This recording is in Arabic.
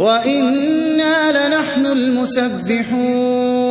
وَإِنَّا لَنَحْنُ الْمُسَبِّحُونَ